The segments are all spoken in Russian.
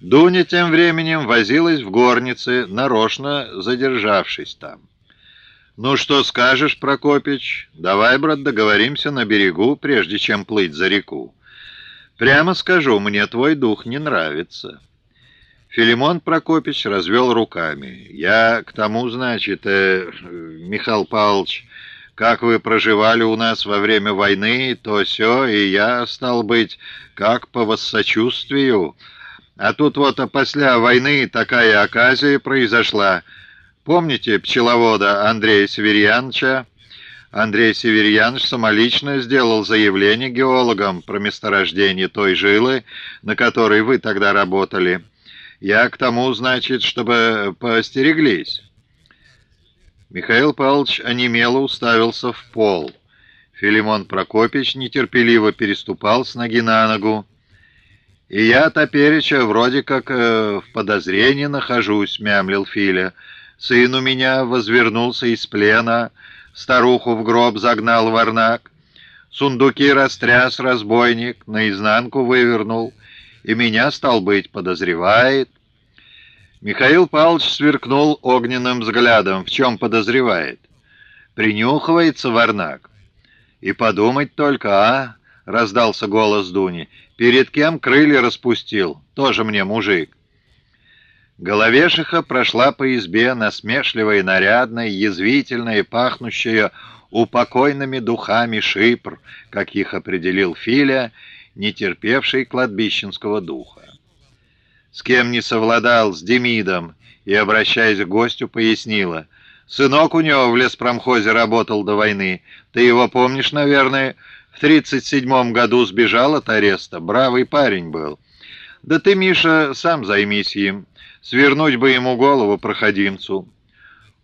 Дуня тем временем возилась в горнице, нарочно задержавшись там. «Ну что скажешь, Прокопич? Давай, брат, договоримся на берегу, прежде чем плыть за реку. Прямо скажу, мне твой дух не нравится». Филимон Прокопич развел руками. «Я к тому, значит, э, Михаил Павлович, как вы проживали у нас во время войны, то все, и я, стал быть, как по воссочувствию. А тут вот после войны такая оказия произошла. Помните пчеловода Андрея Северьяновича? Андрей Северьянович самолично сделал заявление геологам про месторождение той жилы, на которой вы тогда работали». Я к тому, значит, чтобы поостереглись». Михаил Павлович онемело уставился в пол. Филимон Прокопич нетерпеливо переступал с ноги на ногу. «И я, топереча, вроде как э, в подозрении нахожусь», — мямлил Филя. «Сын у меня возвернулся из плена, старуху в гроб загнал варнак, сундуки растряс разбойник, наизнанку вывернул» и меня, стал быть, подозревает. Михаил Павлович сверкнул огненным взглядом. В чем подозревает? Принюхивается Варнак. И подумать только, а? Раздался голос Дуни. Перед кем крылья распустил? Тоже мне мужик. Головешиха прошла по избе, насмешливая, нарядная, язвительная, пахнущая упокойными духами шипр, как их определил Филя, не терпевший кладбищенского духа. С кем не совладал, с Демидом, и, обращаясь к гостю, пояснила. «Сынок у него в леспромхозе работал до войны. Ты его помнишь, наверное? В тридцать седьмом году сбежал от ареста. Бравый парень был. Да ты, Миша, сам займись им. Свернуть бы ему голову проходимцу».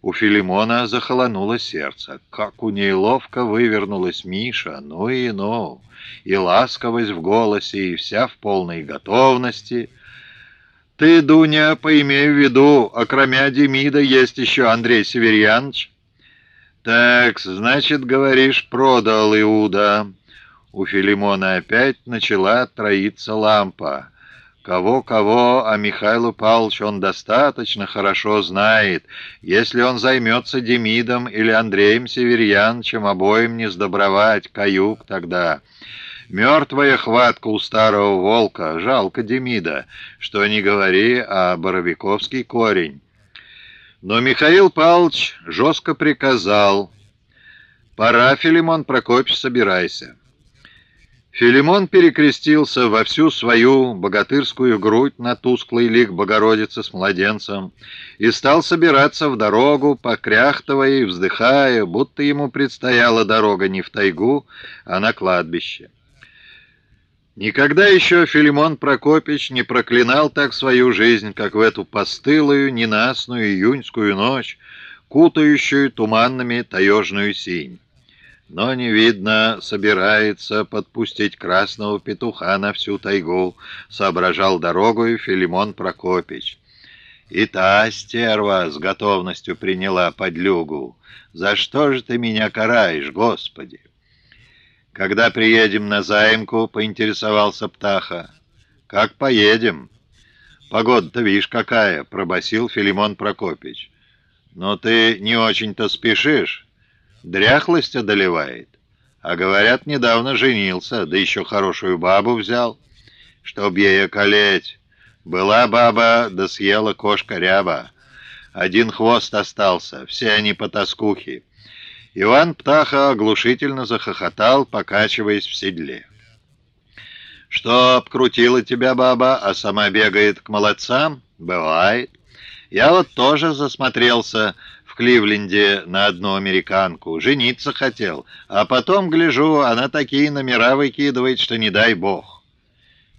У Филимона захолонуло сердце. Как у ней ловко вывернулась Миша, ну и ну, и ласковость в голосе, и вся в полной готовности. «Ты, Дуня, поимей в виду, окромя Демида есть еще Андрей Северьянович?» «Так, значит, говоришь, продал Иуда». У Филимона опять начала троиться лампа. Кого-кого, а Михаилу Павлович он достаточно хорошо знает. Если он займется Демидом или Андреем Северьяновичем, обоим не сдобровать, каюк тогда. Мертвая хватка у старого волка, жалко Демида, что не говори, а Боровиковский корень. Но Михаил Павлович жестко приказал, «Пора, Филимон Прокопьевич, собирайся». Филимон перекрестился во всю свою богатырскую грудь на тусклый лик Богородицы с младенцем и стал собираться в дорогу, покряхтывая и вздыхая, будто ему предстояла дорога не в тайгу, а на кладбище. Никогда еще Филимон Прокопич не проклинал так свою жизнь, как в эту постылую, ненастную июньскую ночь, кутающую туманными таежную синь но, не видно, собирается подпустить красного петуха на всю тайгу, соображал дорогу Филимон Прокопич. И та стерва с готовностью приняла подлюгу. За что же ты меня караешь, Господи? Когда приедем на заимку, поинтересовался Птаха. Как поедем? Погода-то, видишь, какая, пробасил Филимон Прокопич. Но ты не очень-то спешишь. Дряхлость одолевает. А говорят, недавно женился, да еще хорошую бабу взял, чтоб ей околеть. Была баба, да съела кошка ряба. Один хвост остался, все они потаскухи. Иван Птаха оглушительно захохотал, покачиваясь в седле. «Что, обкрутила тебя баба, а сама бегает к молодцам? Бывает. Я вот тоже засмотрелся в Кливленде на одну американку. Жениться хотел. А потом, гляжу, она такие номера выкидывает, что не дай бог.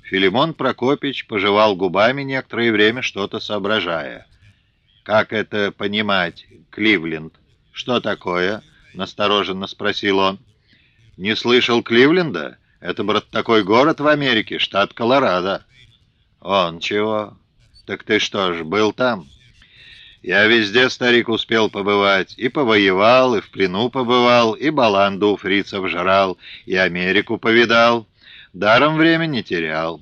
Филимон Прокопич пожевал губами некоторое время, что-то соображая. «Как это понимать, Кливленд? Что такое?» — настороженно спросил он. «Не слышал Кливленда? Это, брат, такой город в Америке, штат Колорадо». «Он чего? Так ты что ж, был там?» Я везде, старик, успел побывать. И повоевал, и в плену побывал, и баланду у фрицев жрал, и Америку повидал. Даром время не терял.